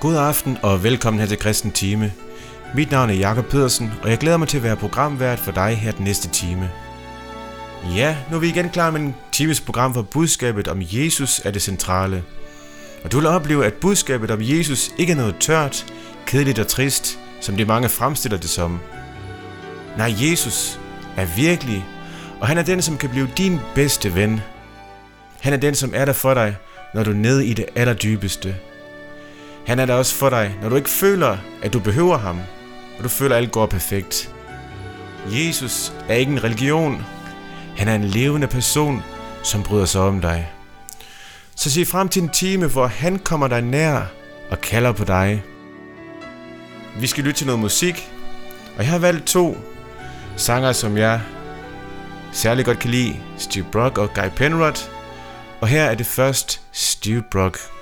God aften og velkommen her til Kristen Time. Mit navn er Jakob Pedersen, og jeg glæder mig til at være programvært for dig her den næste time. Ja, nu er vi igen klar med en times program, hvor budskabet om Jesus er det centrale. Og du vil opleve, at budskabet om Jesus ikke er noget tørt, kedeligt og trist, som de mange fremstiller det som. Nej, Jesus er virkelig, og han er den, som kan blive din bedste ven. Han er den, som er der for dig, når du er nede i det allerdybeste. Han er der også for dig, når du ikke føler, at du behøver ham, og du føler, at alt går perfekt. Jesus er ikke en religion. Han er en levende person, som bryder sig om dig. Så sig frem til en time, hvor han kommer dig nær og kalder på dig. Vi skal lytte til noget musik, og jeg har valgt to sanger, som jeg særlig godt kan lide, Steve Brock og Guy Penrod. Og her er det først Steve Brock.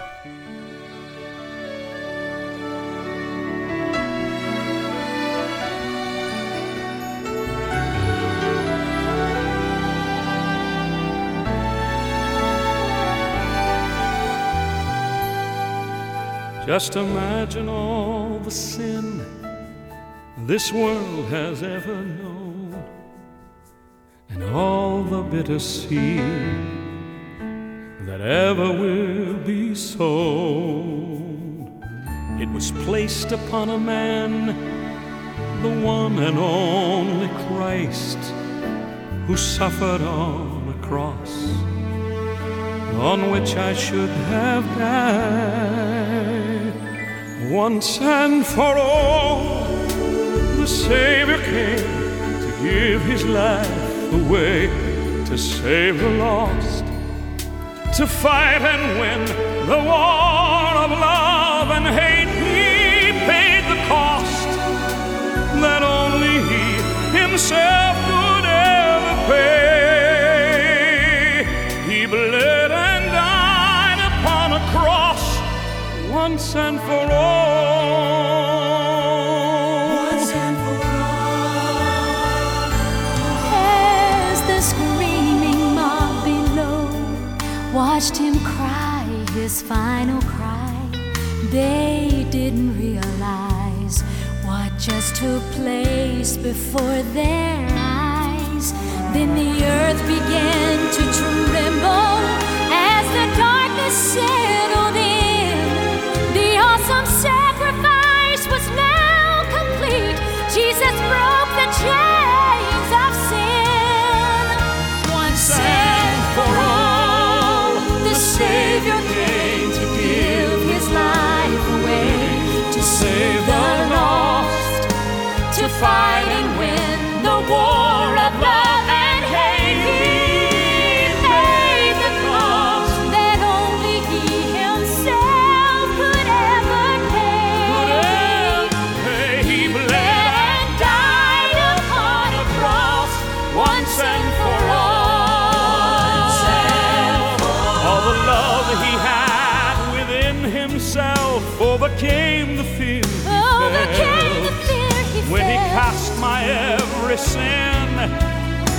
Just imagine all the sin this world has ever known, and all the bitter seed that ever will be sown. It was placed upon a man, the one and only Christ, who suffered on a cross on which I should have died. Once and for all, the Savior came to give his life away to save the lost, to fight and win the war of love and hate. He paid the cost that only He Himself could ever pay. Once and for all. Once and for all. As the screaming mob below watched him cry his final cry, they didn't realize what just took place before their eyes. Then the earth began to tremble as the darkness settled in. fire.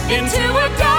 Into a dark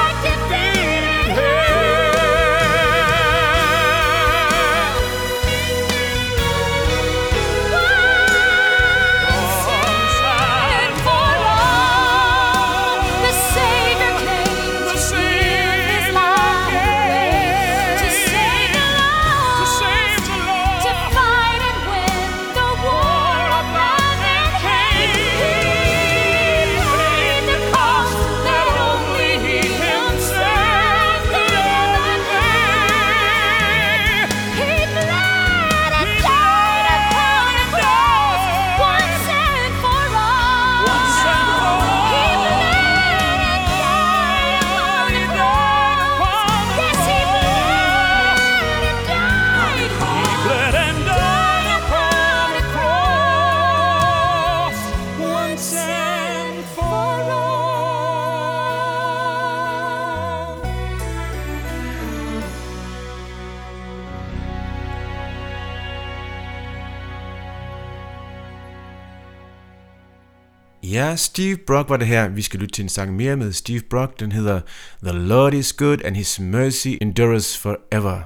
Ja, Steve Brock var det her. Vi skal lytte til en sang mere med Steve Brock. Den hedder The Lord is good and his mercy endures forever.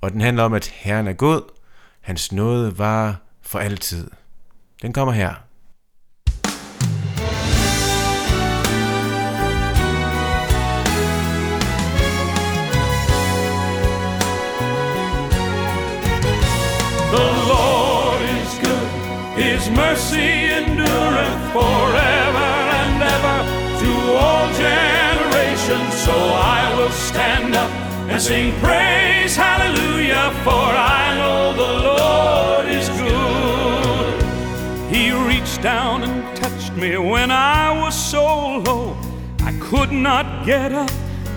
Og den handler om, at Herren er god, hans nåde varer for altid. Den kommer her. The Lord is good, His mercy forever and ever to all generations. So I will stand up and sing praise, hallelujah, for I know the Lord is good. He reached down and touched me when I was so low. I could not get up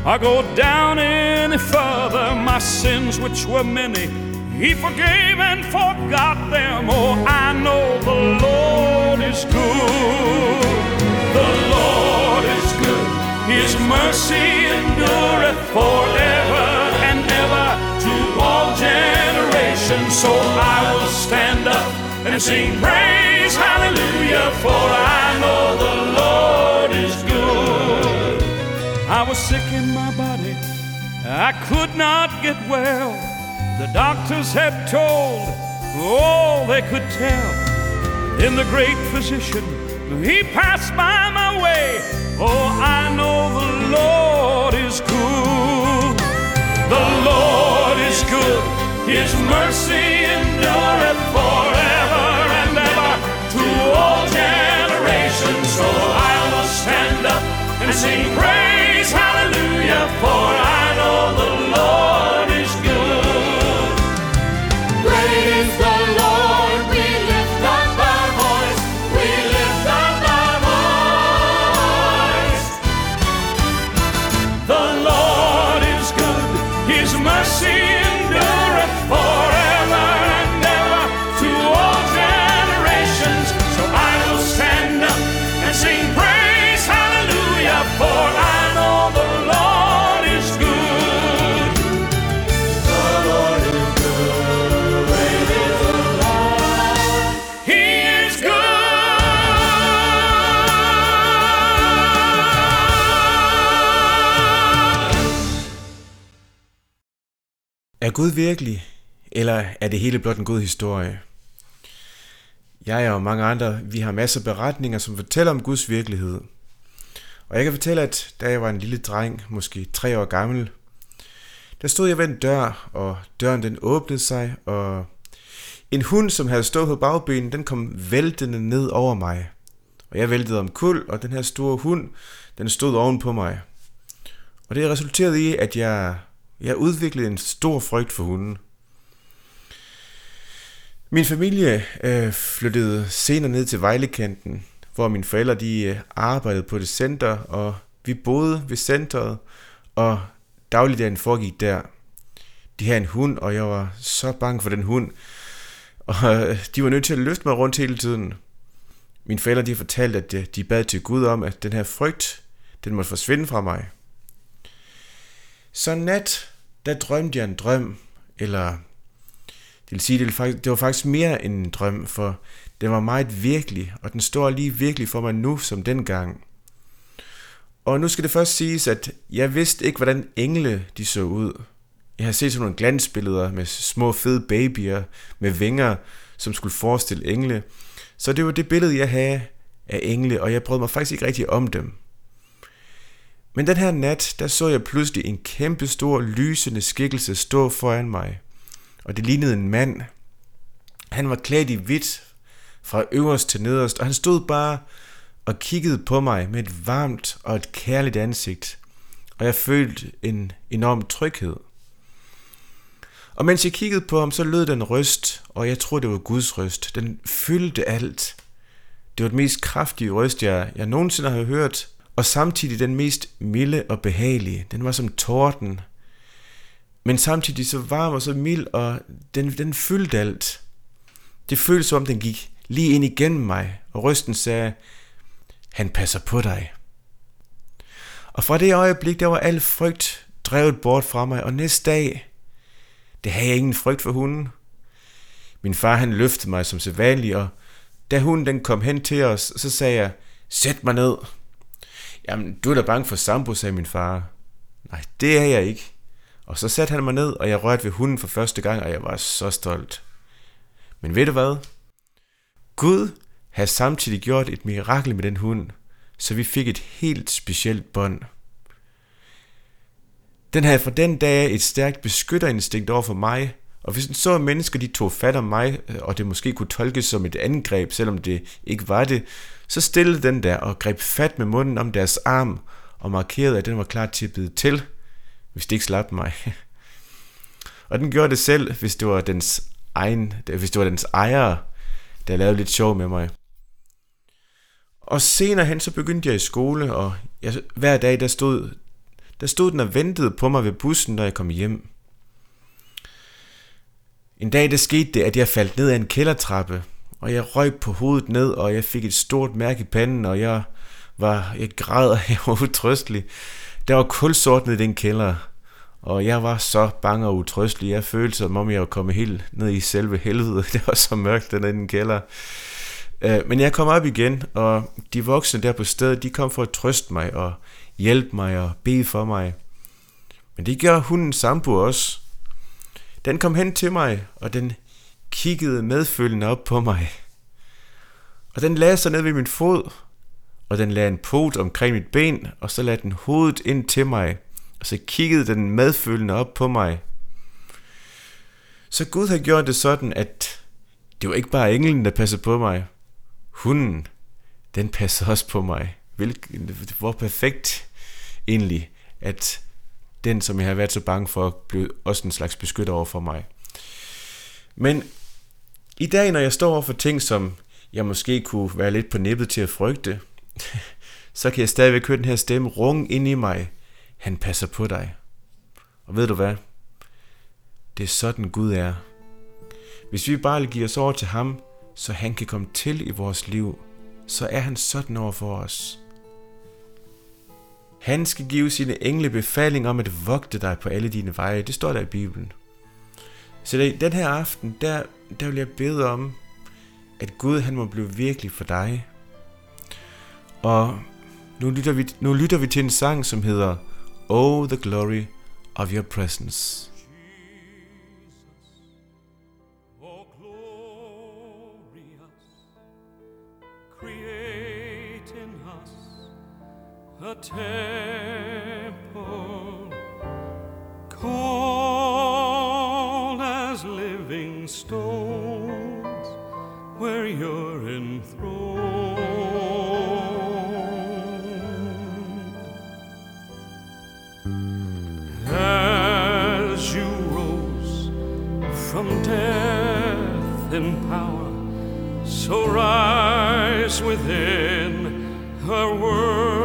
or go down any further. My sins, which were many, He forgave and forgot them. Oh, I know the Lord is good. The Lord is good. His mercy endureth forever and ever to all generations. So I will stand up and sing praise, hallelujah, for I know the Lord is good. I was sick in my body, I could not get well. The doctors had told all they could tell. In the great physician, he passed by my way. Oh, I know the Lord is good. The Lord is good. His mercy endureth forever and ever to all generations. So I will stand up and sing praise, hallelujah, for Gud virkelig, eller er det hele blot en god historie? Jeg og mange andre, vi har masser af beretninger, som fortæller om Guds virkelighed. Og jeg kan fortælle, at da jeg var en lille dreng, måske tre år gammel, der stod jeg ved en dør, og døren den åbnede sig, og en hund, som havde stået på bagbenen, den kom væltende ned over mig. Og jeg væltede om kul, og den her store hund, den stod oven på mig. Og det resulterede i, at jeg, jeg udviklede en stor frygt for hunden. Min familie øh, flyttede senere ned til Vejlekanten, hvor mine forældre de øh, arbejdede på det center, og vi boede ved centret, og dagligdagen foregik der. De havde en hund, og jeg var så bange for den hund, og øh, de var nødt til at løfte mig rundt hele tiden. Mine forældre de fortalte, at øh, de bad til Gud om, at den her frygt, den måtte forsvinde fra mig. Så nat, der drømte jeg en drøm, eller det vil sige, det, var faktisk, det var faktisk mere end en drøm, for den var meget virkelig, og den står lige virkelig for mig nu som dengang. Og nu skal det først siges, at jeg vidste ikke, hvordan engle de så ud. Jeg har set sådan nogle glansbilleder med små fede babyer med vinger, som skulle forestille engle. Så det var det billede, jeg havde af engle, og jeg brød mig faktisk ikke rigtig om dem. Men den her nat, der så jeg pludselig en kæmpe stor lysende skikkelse stå foran mig. Og det lignede en mand. Han var klædt i hvidt fra øverst til nederst, og han stod bare og kiggede på mig med et varmt og et kærligt ansigt. Og jeg følte en enorm tryghed. Og mens jeg kiggede på ham, så lød den røst, og jeg tror det var Guds røst. Den fyldte alt. Det var den mest kraftige røst, jeg, jeg nogensinde har hørt, og samtidig den mest milde og behagelige. Den var som torden. Men samtidig så varm og så mild, og den, den fyldte alt. Det føltes som om den gik lige ind igennem mig, og røsten sagde, han passer på dig. Og fra det øjeblik, der var al frygt drevet bort fra mig, og næste dag, det havde jeg ingen frygt for hunden. Min far han løftede mig som sædvanligt, og da hunden den kom hen til os, så sagde jeg, sæt mig ned. Jamen, du er da bange for Sambo, sagde min far. Nej, det er jeg ikke. Og så satte han mig ned, og jeg rørte ved hunden for første gang, og jeg var så stolt. Men ved du hvad? Gud havde samtidig gjort et mirakel med den hund, så vi fik et helt specielt bånd. Den havde fra den dag et stærkt beskytterinstinkt over for mig, og hvis den så mennesker, de tog fat om mig, øh, og det måske kunne tolkes som et angreb, selvom det ikke var det, så stillede den der og greb fat med munden om deres arm, og markerede, at den var klar til at bide til, hvis det ikke slap mig. og den gjorde det selv, hvis det var dens egen, hvis det var dens ejer, der lavede lidt sjov med mig. Og senere hen, så begyndte jeg i skole, og jeg, hver dag, der stod, der stod den og ventede på mig ved bussen, når jeg kom hjem. En dag, der skete det, at jeg faldt ned ad en kældertrappe, og jeg røg på hovedet ned, og jeg fik et stort mærke i panden, og jeg var, jeg græd, og jeg var utrøstelig. Der var kulsort ned i den kælder, og jeg var så bange og utrøstelig. Jeg følte som om jeg var kommet helt ned i selve helvede. Det var så mørkt dernede i den kælder. Øh, men jeg kom op igen, og de voksne der på stedet, de kom for at trøste mig og hjælpe mig og bede for mig. Men det gjorde hunden Sambu også. Den kom hen til mig, og den kiggede medfølgende op på mig. Og den lagde sig ned ved min fod, og den lagde en pot omkring mit ben, og så lagde den hovedet ind til mig, og så kiggede den medfølgende op på mig. Så Gud har gjort det sådan, at det var ikke bare englen, der passede på mig. Hunden, den passede også på mig. Hvilken, hvor perfekt egentlig, at den, som jeg har været så bange for, blev også en slags beskytter over for mig. Men i dag, når jeg står over for ting, som jeg måske kunne være lidt på nippet til at frygte, så kan jeg stadigvæk høre den her stemme runge ind i mig. Han passer på dig. Og ved du hvad? Det er sådan Gud er. Hvis vi bare giver os over til ham, så han kan komme til i vores liv, så er han sådan over for os. Han skal give sine engle befaling om at vogte dig på alle dine veje. Det står der i Bibelen. Så det, den her aften, der, der vil jeg bede om, at Gud han må blive virkelig for dig. Og nu lytter vi, nu lytter vi til en sang, som hedder Oh, the glory of your presence. Oh, create in us a temple called living stones where you're enthroned. As you rose from death in power, so rise within our worship.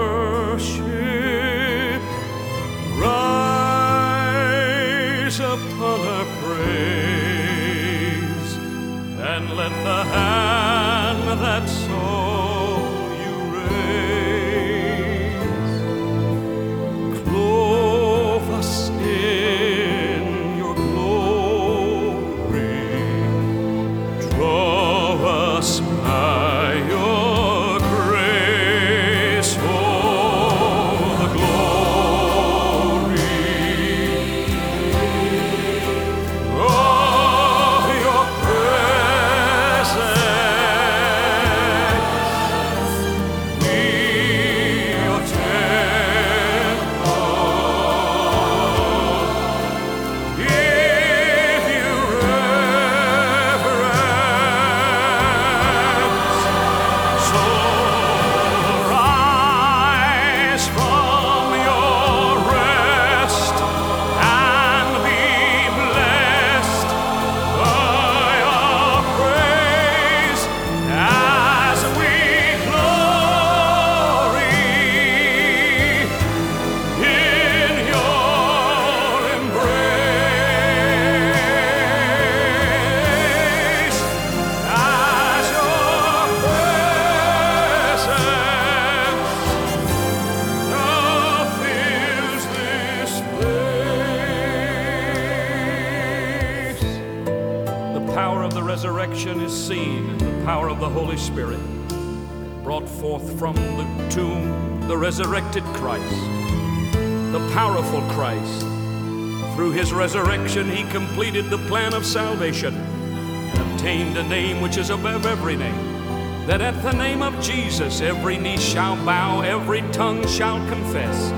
His resurrection, he completed the plan of salvation and obtained a name which is above every name, that at the name of Jesus every knee shall bow, every tongue shall confess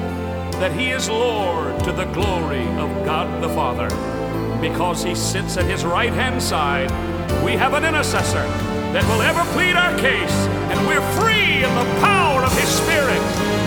that he is Lord to the glory of God the Father. Because he sits at his right hand side, we have an intercessor that will ever plead our case, and we're free in the power of his Spirit.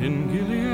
In Gilead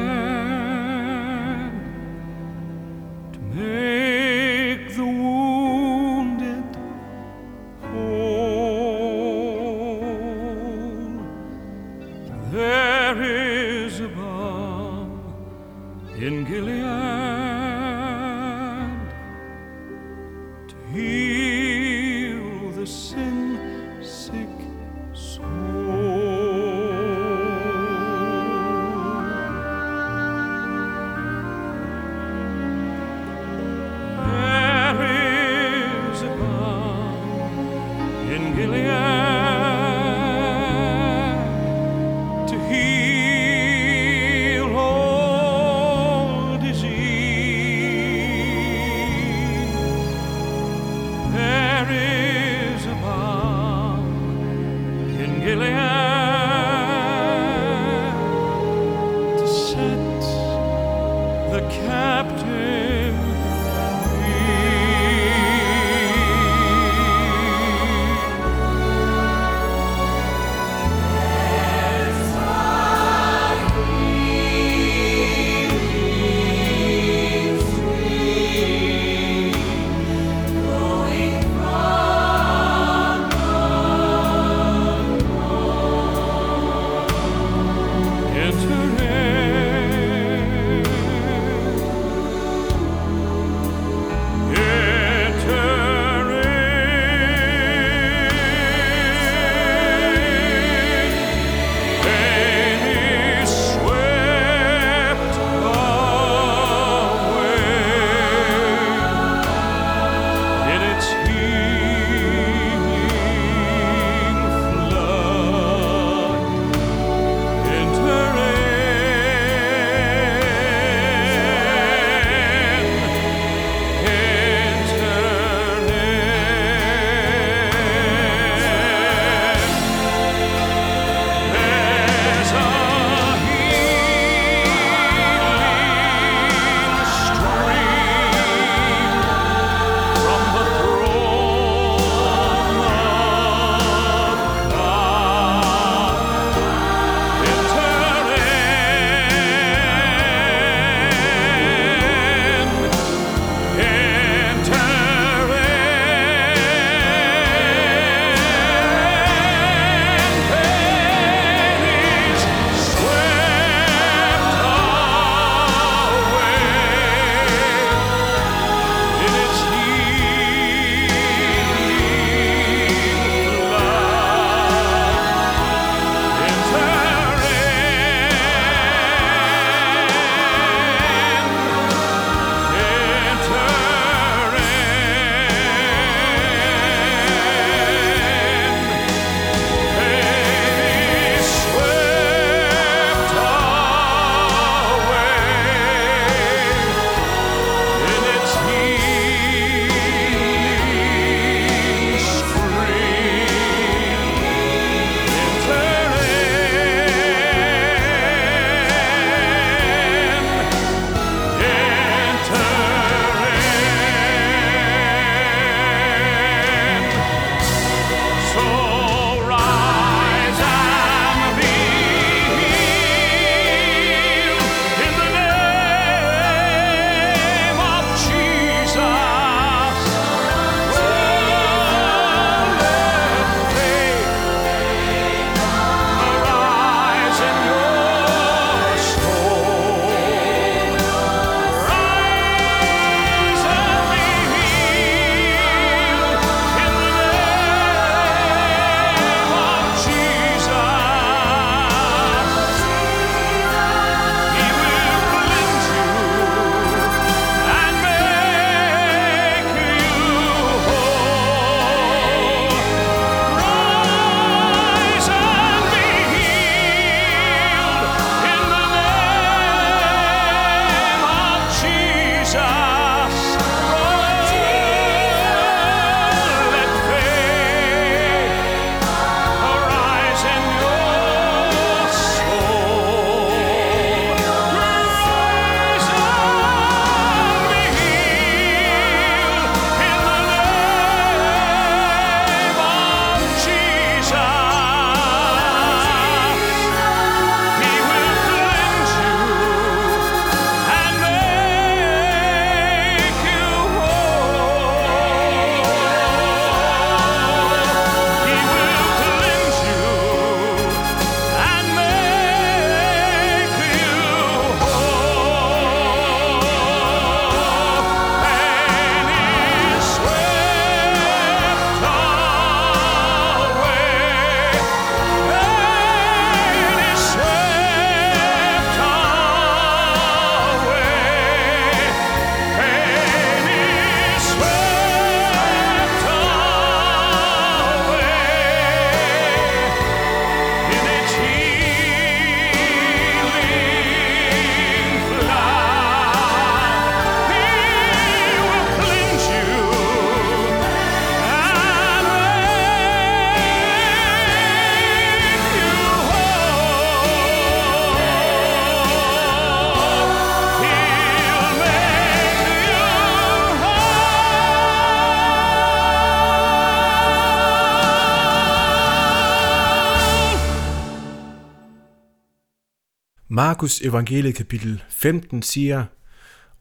Markus evangeliet kapitel 15 siger,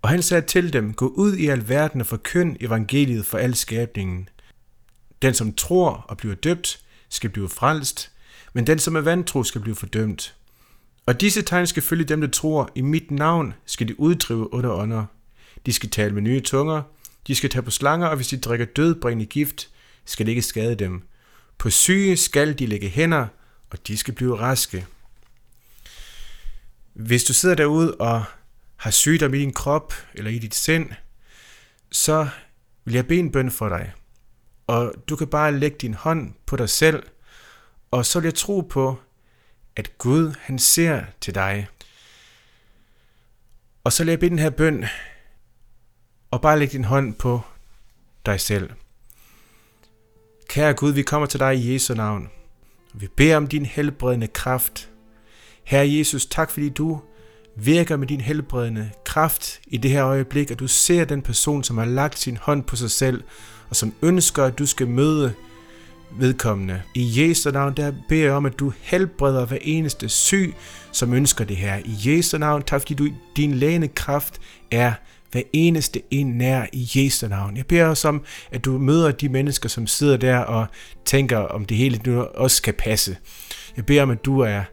Og han sagde til dem, gå ud i al verden og forkynd evangeliet for al skabningen. Den som tror og bliver døbt, skal blive frelst, men den som er vantro skal blive fordømt. Og disse tegn skal følge dem, der tror. I mit navn skal de uddrive under ånder. De skal tale med nye tunger. De skal tage på slanger, og hvis de drikker dødbringende gift, skal det ikke skade dem. På syge skal de lægge hænder, og de skal blive raske. Hvis du sidder derude og har sygdom i din krop eller i dit sind, så vil jeg bede en bøn for dig. Og du kan bare lægge din hånd på dig selv, og så vil jeg tro på, at Gud han ser til dig. Og så vil jeg bede den her bøn, og bare lægge din hånd på dig selv. Kære Gud, vi kommer til dig i Jesu navn. Vi beder om din helbredende kraft. Herre Jesus, tak fordi du virker med din helbredende kraft i det her øjeblik, at du ser den person, som har lagt sin hånd på sig selv, og som ønsker, at du skal møde vedkommende. I Jesu navn, der beder jeg om, at du helbreder hver eneste syg, som ønsker det her. I Jesu navn, tak fordi du, din lægende kraft er hver eneste en nær i Jesu navn. Jeg beder også om, at du møder de mennesker, som sidder der og tænker, om det hele nu også skal passe. Jeg beder om, at du er,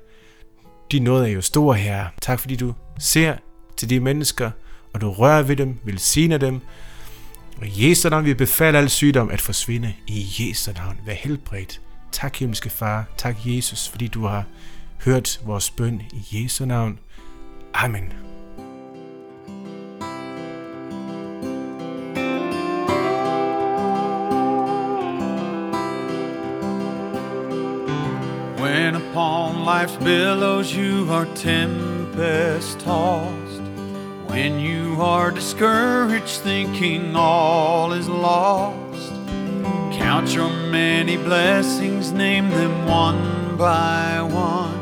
din nåde er jo stor Herre. Tak fordi du ser til de mennesker, og du rører ved dem, velsigner dem, og i Jesu navn vi befaler al sygdom at forsvinde. I Jesu navn, vær helbredt. Tak himmelske far, tak Jesus, fordi du har hørt vores bøn i Jesu navn. Amen. Life's billows you are tempest tossed, when you are discouraged, thinking all is lost, count your many blessings, name them one by one,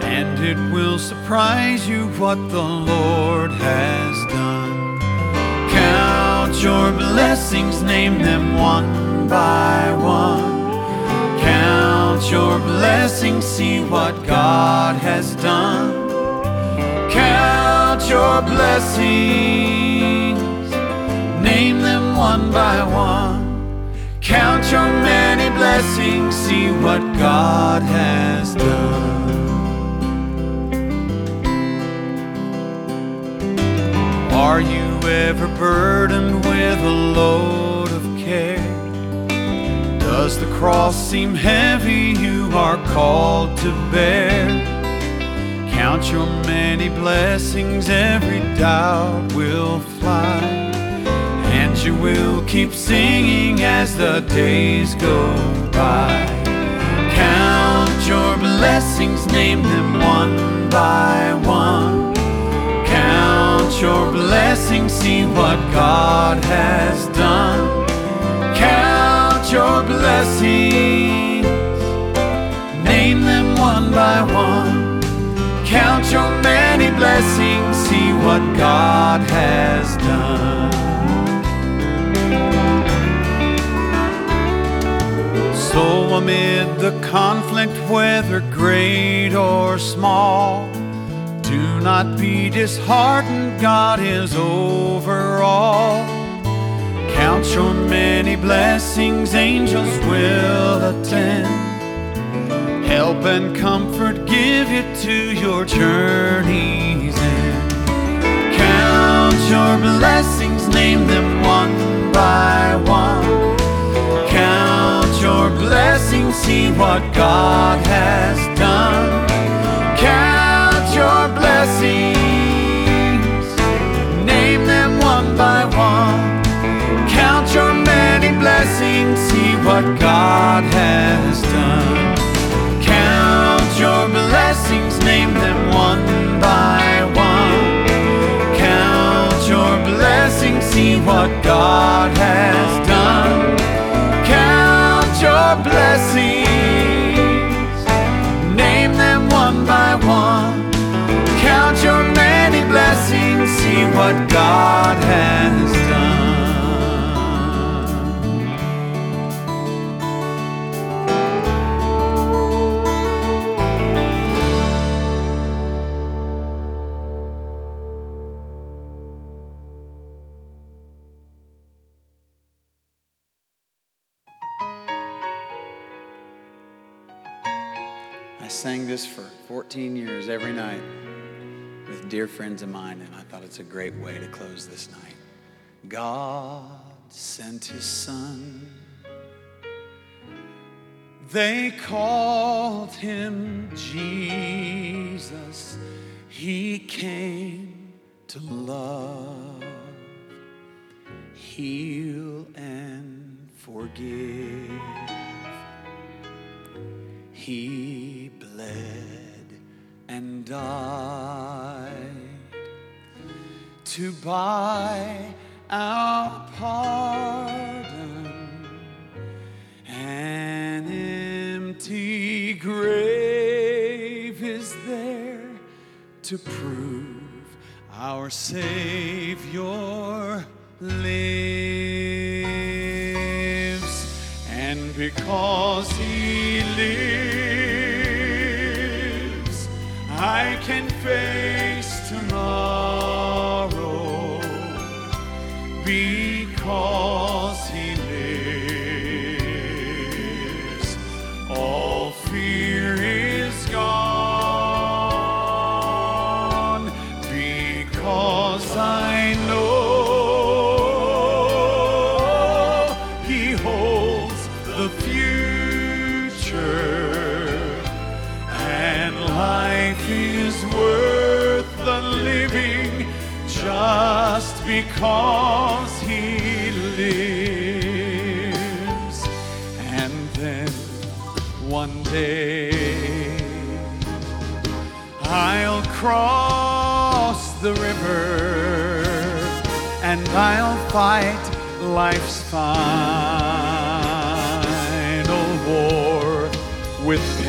and it will surprise you what the Lord has done. Count your blessings, name them one by one. Count your blessings, see what God has done. Count your blessings, name them one by one. Count your many blessings, see what God has done. Are you ever burdened with a load? Does the cross seem heavy you are called to bear? Count your many blessings, every doubt will fly. And you will keep singing as the days go by. Count your blessings, name them one by one. Count your blessings, see what God has done. Your blessings, name them one by one. Count your many blessings, see what God has done. So, amid the conflict, whether great or small, do not be disheartened, God is over all. Count your many blessings, angels will attend. Help and comfort give you to your journey's end. Count your blessings, name them one by one. Count your blessings, see what God has done. Count your blessings, what God has done. Count your blessings, name them one by one. Count your blessings, see what God has done. Count your blessings, name them one by one. Count your many blessings, see what God has this for 14 years every night with dear friends of mine, and I thought it's a great way to close this night. God sent his son. They called him Jesus. He came to love, heal, and forgive. He bled and died to buy our pardon. An empty grave is there to prove our Savior lives. And because He lives, I can face tomorrow because because he lives. And then one day I'll cross the river and I'll fight life's final war with pain.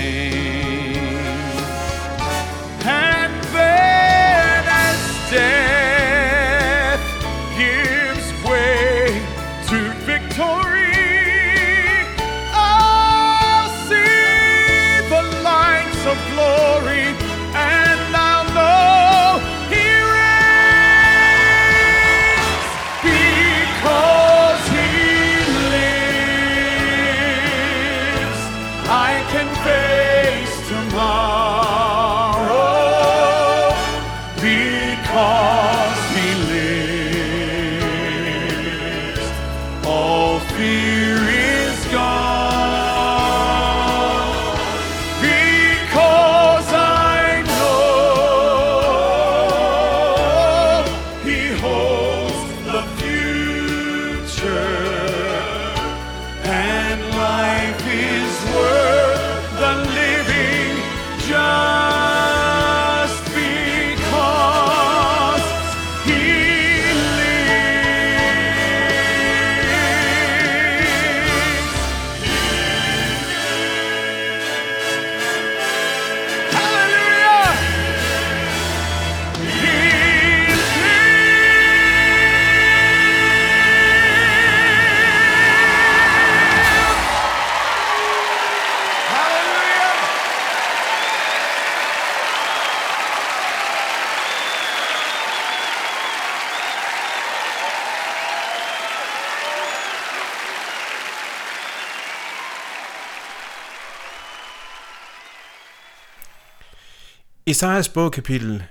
Esajas bog kapitel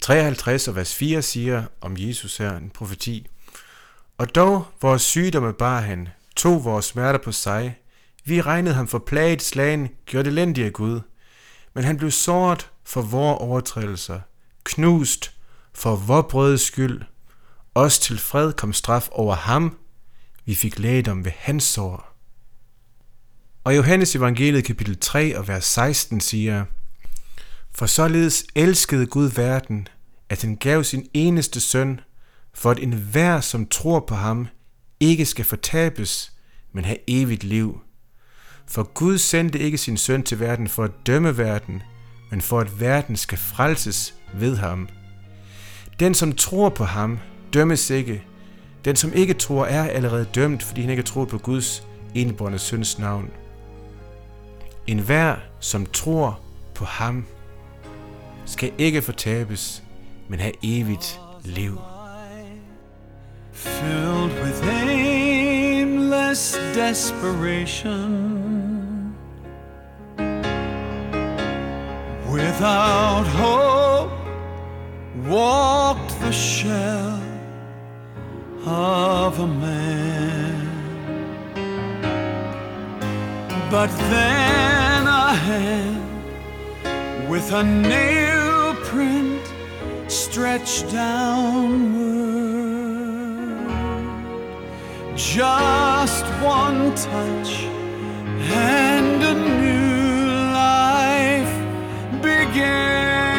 53 og vers 4 siger om Jesus her en profeti. Og dog vores sygdomme bar han, tog vores smerter på sig. Vi regnede ham for plaget, slagen, gjorde elendig af Gud. Men han blev såret for vores overtrædelser, knust for vor brødes skyld. Os til fred kom straf over ham. Vi fik lægedom ved hans sår. Og Johannes evangeliet kapitel 3 og vers 16 siger, for således elskede Gud verden, at han gav sin eneste søn, for at enhver, som tror på ham, ikke skal fortabes, men have evigt liv. For Gud sendte ikke sin søn til verden for at dømme verden, men for at verden skal frelses ved ham. Den, som tror på ham, dømmes ikke. Den, som ikke tror, er allerede dømt, fordi han ikke tror på Guds enbårne søns navn. En hver, som tror på ham, skal ikke fortabes, men have evigt liv. Filled with aimless desperation, without hope walked the shell of a man. But then a hand with a nail print stretched downward. Just one touch and a new life began.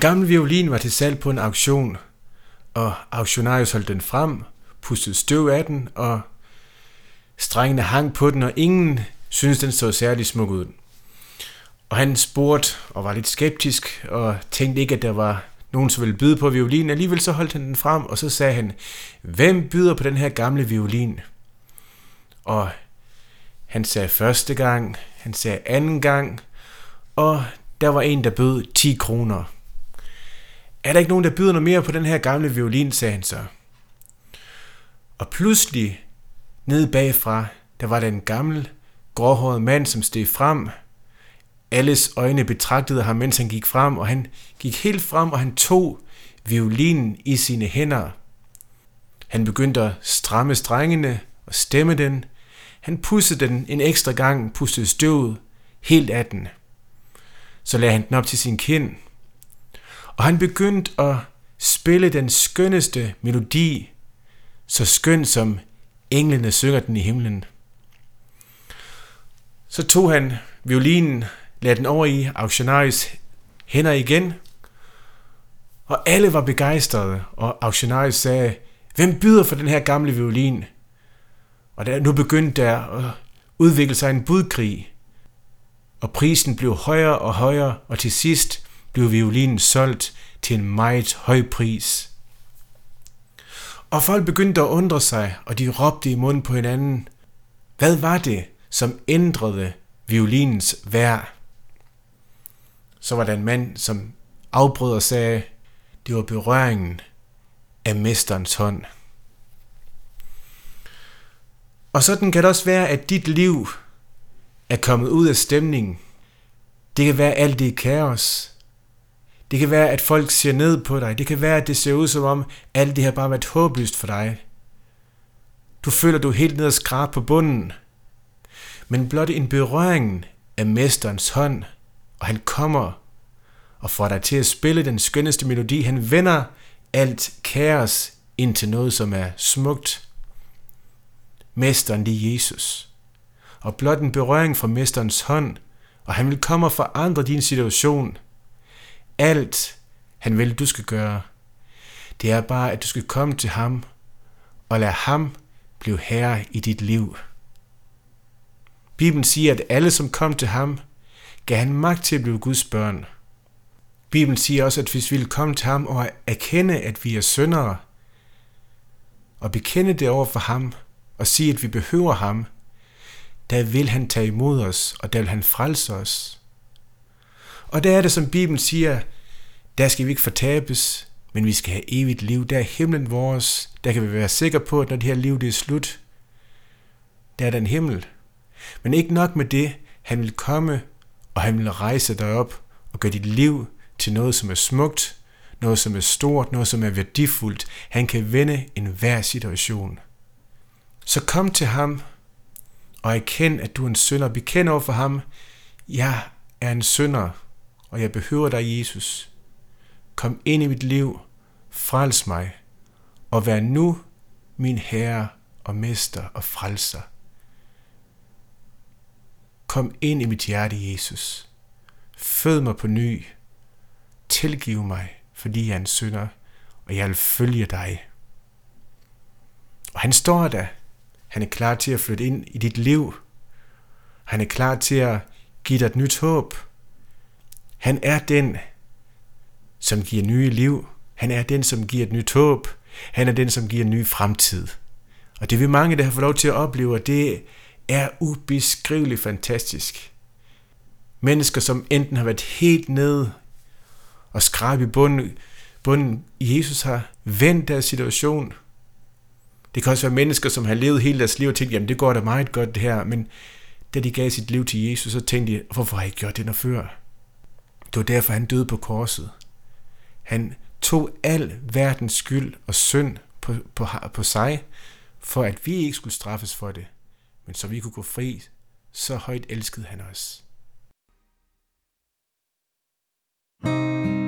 En gammel violin var til salg på en auktion, og auktionarius holdt den frem, pustede støv af den, og strengene hang på den, og ingen syntes, den så særlig smuk ud. Og han spurgte og var lidt skeptisk, og tænkte ikke, at der var nogen, som ville byde på violinen. Alligevel så holdt han den frem, og så sagde han, hvem byder på den her gamle violin? Og han sagde første gang, han sagde anden gang, og der var en, der bød 10 kroner. Er der ikke nogen, der byder noget mere på den her gamle violin, sagde han så. Og pludselig, nede bagfra, der var der en gammel, gråhåret mand, som steg frem. Alles øjne betragtede ham, mens han gik frem, og han gik helt frem, og han tog violinen i sine hænder. Han begyndte at stramme strengene og stemme den. Han pussede den en ekstra gang, pustede støvet helt af den. Så lagde han den op til sin kind. Og han begyndte at spille den skønneste melodi, så skøn som englene synger den i himlen. Så tog han violinen, lagde den over i auktionaris hænder igen, og alle var begejstrede, og auktionaris sagde, hvem byder for den her gamle violin? Og der, nu begyndte der at udvikle sig en budkrig, og prisen blev højere og højere, og til sidst blev violinen solgt til en meget høj pris. Og folk begyndte at undre sig, og de råbte i munden på hinanden. Hvad var det, som ændrede violinens vær? Så var der en mand, som afbrød og sagde, det var berøringen af mesterens hånd. Og sådan kan det også være, at dit liv er kommet ud af stemningen. Det kan være alt det i kaos. Det kan være, at folk ser ned på dig. Det kan være, at det ser ud som om, alt det har bare været håbløst for dig. Du føler, du er helt ned og skrab på bunden. Men blot en berøring af mesterens hånd, og han kommer og får dig til at spille den skønneste melodi. Han vender alt kaos ind til noget, som er smukt. Mesteren, det er Jesus. Og blot en berøring fra mesterens hånd, og han vil komme og forandre din situation. Alt, han vil, du skal gøre, det er bare, at du skal komme til ham og lade ham blive herre i dit liv. Bibelen siger, at alle, som kom til ham, gav han magt til at blive Guds børn. Bibelen siger også, at hvis vi vil komme til ham og erkende, at vi er syndere, og bekende det over for ham, og sige, at vi behøver ham, der vil han tage imod os, og der vil han frelse os. Og der er det, som Bibelen siger, der skal vi ikke fortabes, men vi skal have evigt liv. Der er himlen vores. Der kan vi være sikre på, at når det her liv det er slut, der er den himmel. Men ikke nok med det. Han vil komme, og han vil rejse dig op og gøre dit liv til noget, som er smukt, noget, som er stort, noget, som er værdifuldt. Han kan vende enhver situation. Så kom til ham og erkend, at du er en synder. Bekend over for ham, jeg er en synder, og jeg behøver dig, Jesus. Kom ind i mit liv, frels mig, og vær nu min Herre og Mester og Frelser. Kom ind i mit hjerte, Jesus. Fød mig på ny. Tilgiv mig, fordi jeg er en synder, og jeg vil følge dig. Og han står der. Han er klar til at flytte ind i dit liv. Han er klar til at give dig et nyt håb. Han er den, som giver nye liv. Han er den, som giver et nyt håb. Han er den, som giver en ny fremtid. Og det vi mange, der har fået lov til at opleve, og det er ubeskriveligt fantastisk. Mennesker, som enten har været helt nede og skrab i bunden, bunden Jesus har vendt deres situation. Det kan også være mennesker, som har levet hele deres liv og tænkt, jamen det går da meget godt det her, men da de gav sit liv til Jesus, så tænkte de, hvorfor har jeg ikke gjort det noget før? Det var derfor, han døde på korset. Han tog al verdens skyld og synd på, på, på sig, for at vi ikke skulle straffes for det, men så vi kunne gå fri. Så højt elskede han os. Softly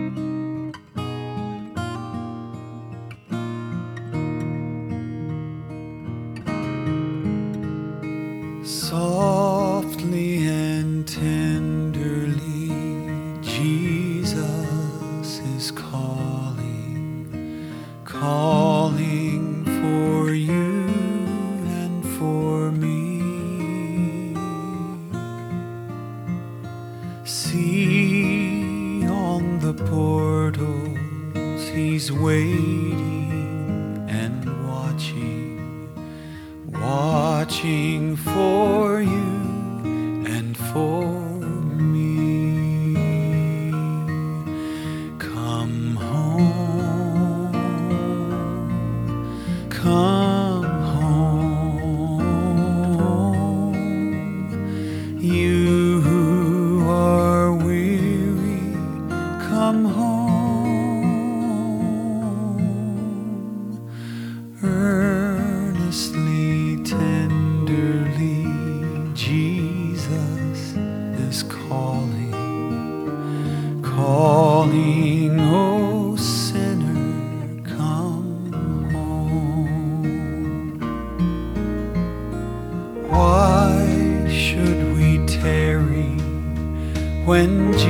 calling, for you and for me. See on the portals, He's waiting and watching watching for And.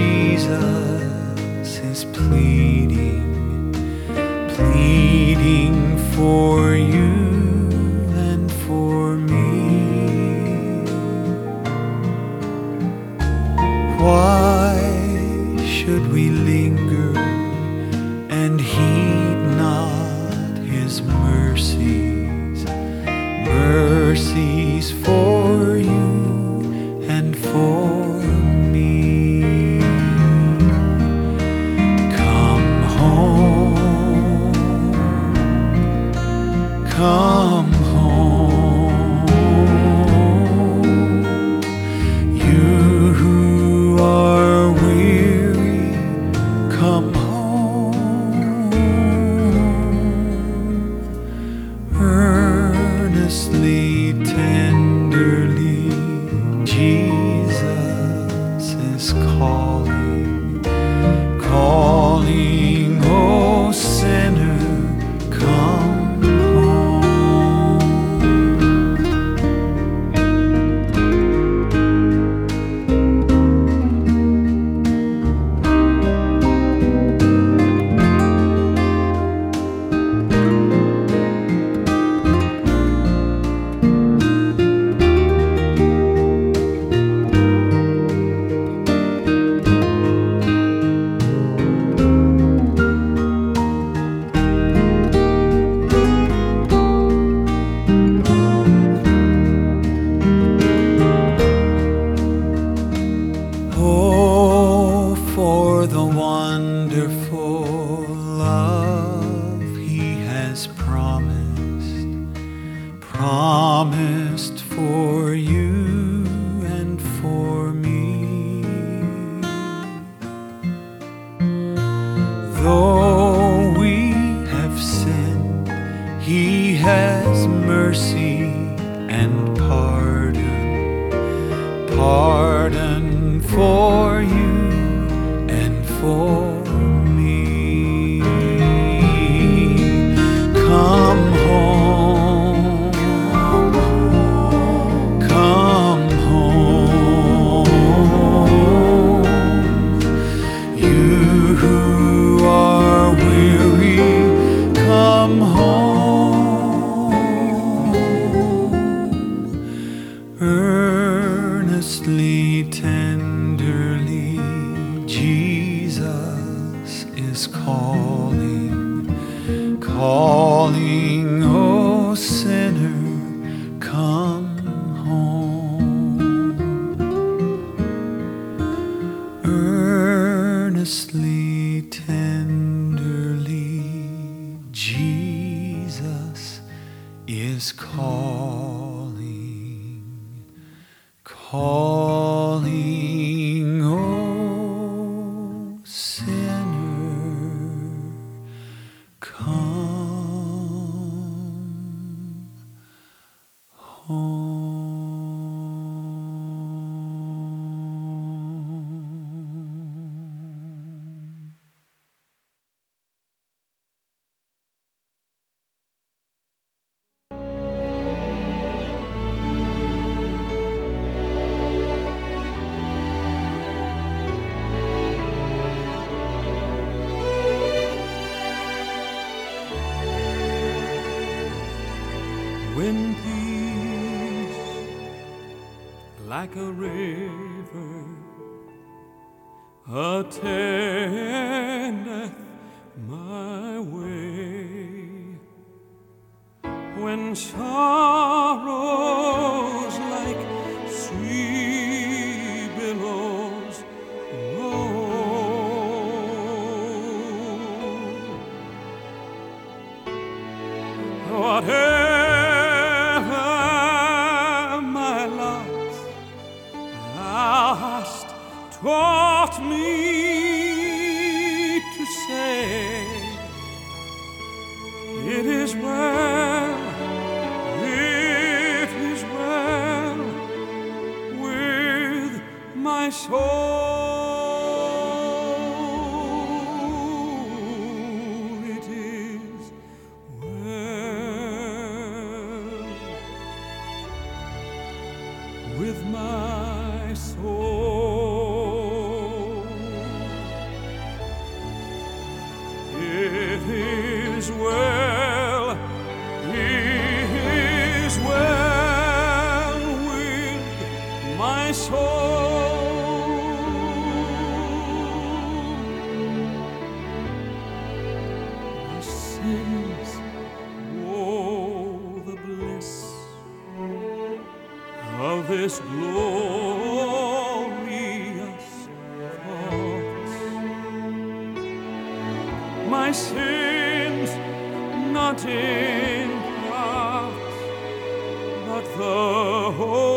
Oh. like a river attendeth my way. When shall sins, not in part, but the whole.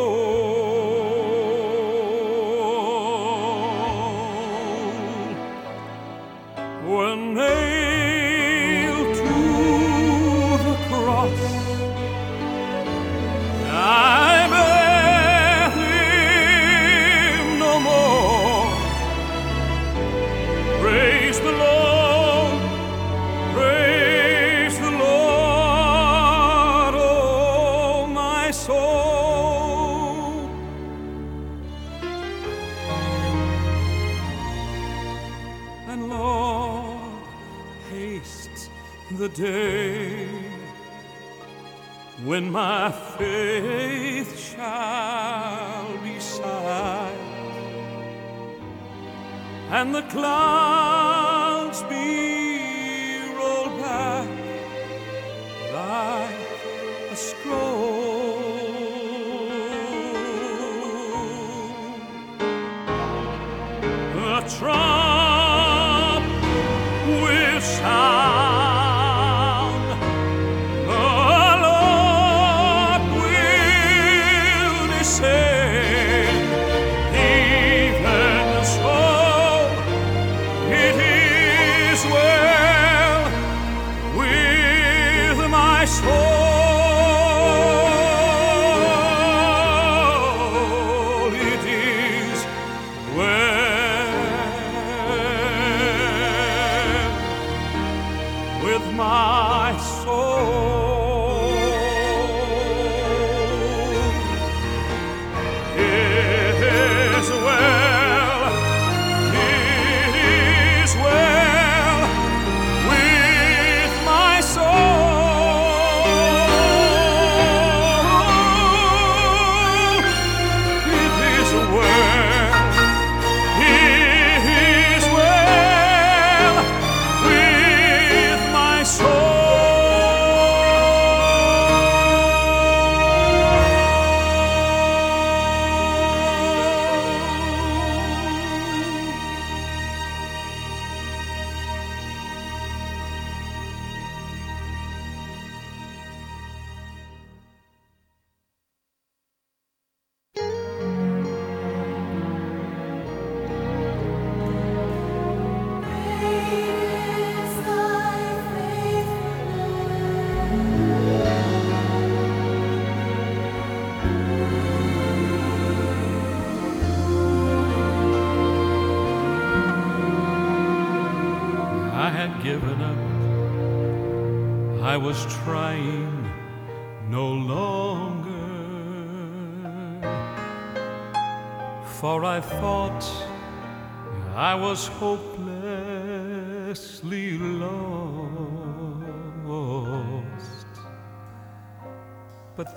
when my faith shall be sight. And the clouds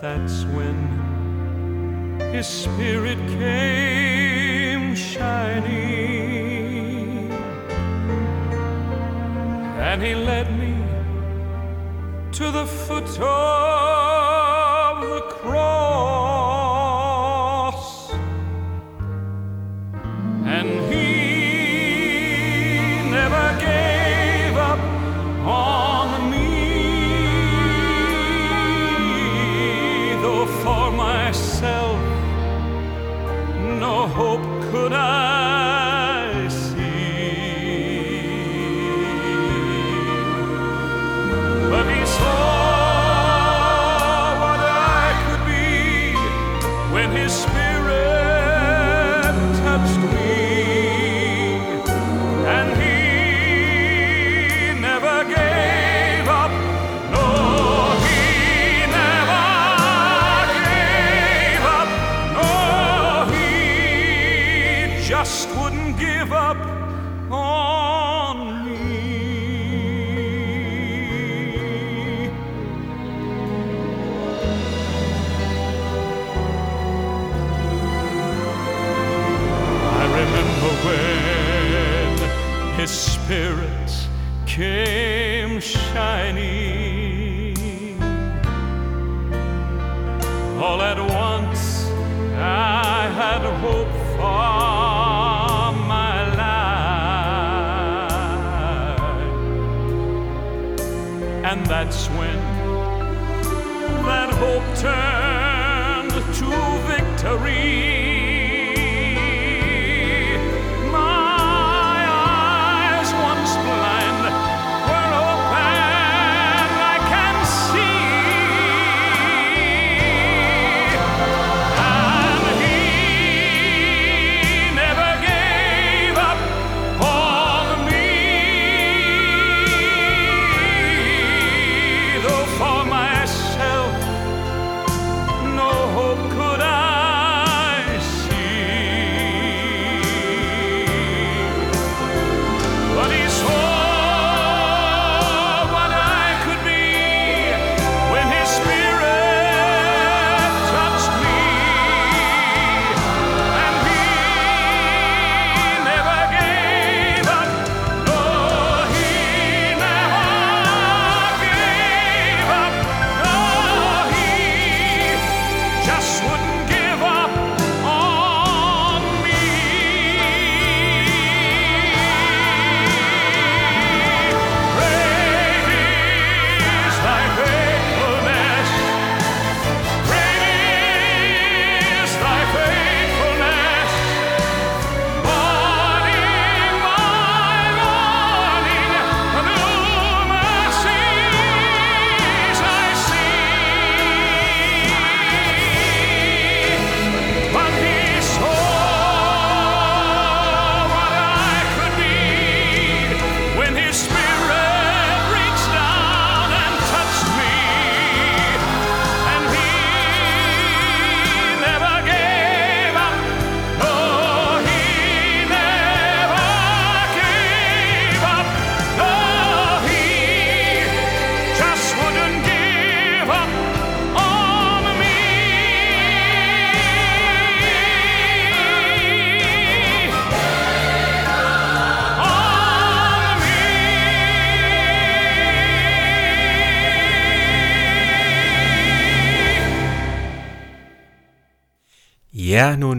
that's when his spirit.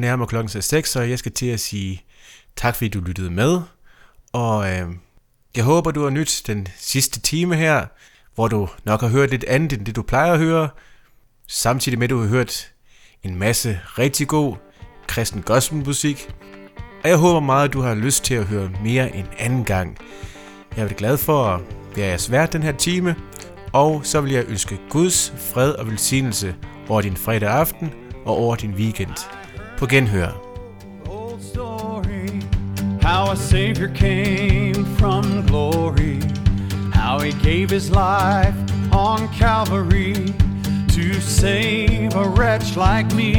Nærmer klokken sig 6, og jeg skal til at sige tak, fordi du lyttede med. Og øh, jeg håber, du har nyt den sidste time her, hvor du nok har hørt lidt andet end det, du plejer at høre. Samtidig med, at du har hørt en masse rigtig god kristen gospelmusik. Og jeg håber meget, at du har lyst til at høre mere en anden gang. Jeg er glad for at være jeres vært den her time. Og så vil jeg ønske Guds fred og velsignelse over din fredag aften og over din weekend. På genhør. how a savior came from glory how he gave his life on calvary to save a wretch like me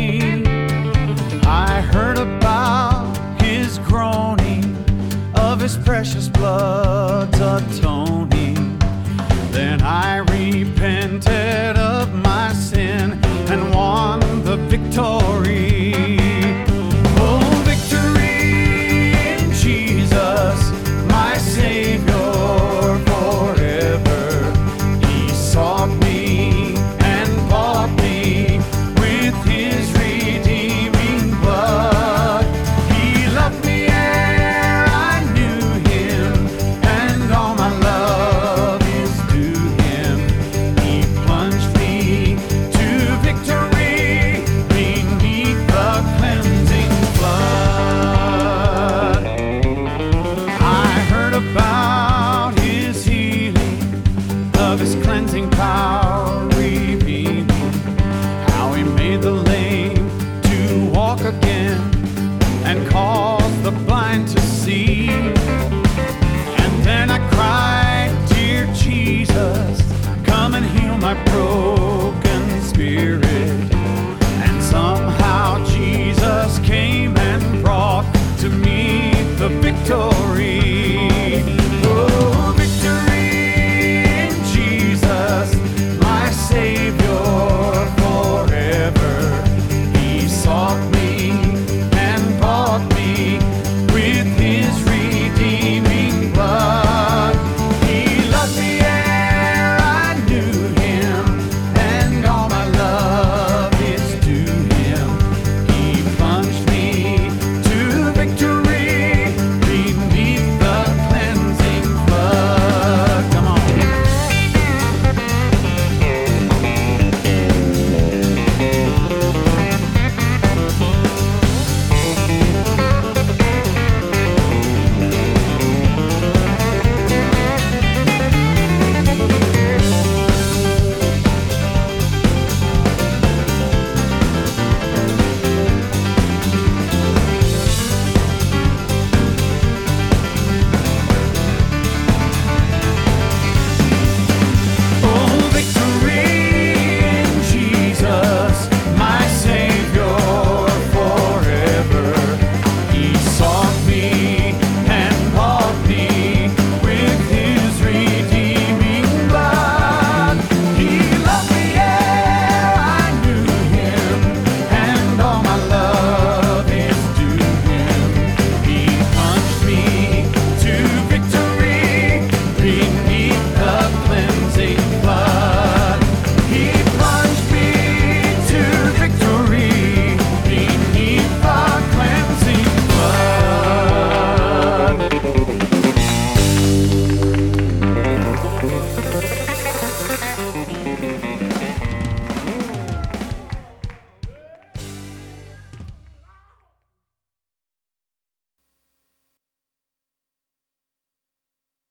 i heard about his groaning of his precious blood's atoning then I repented of my sin and won the victory.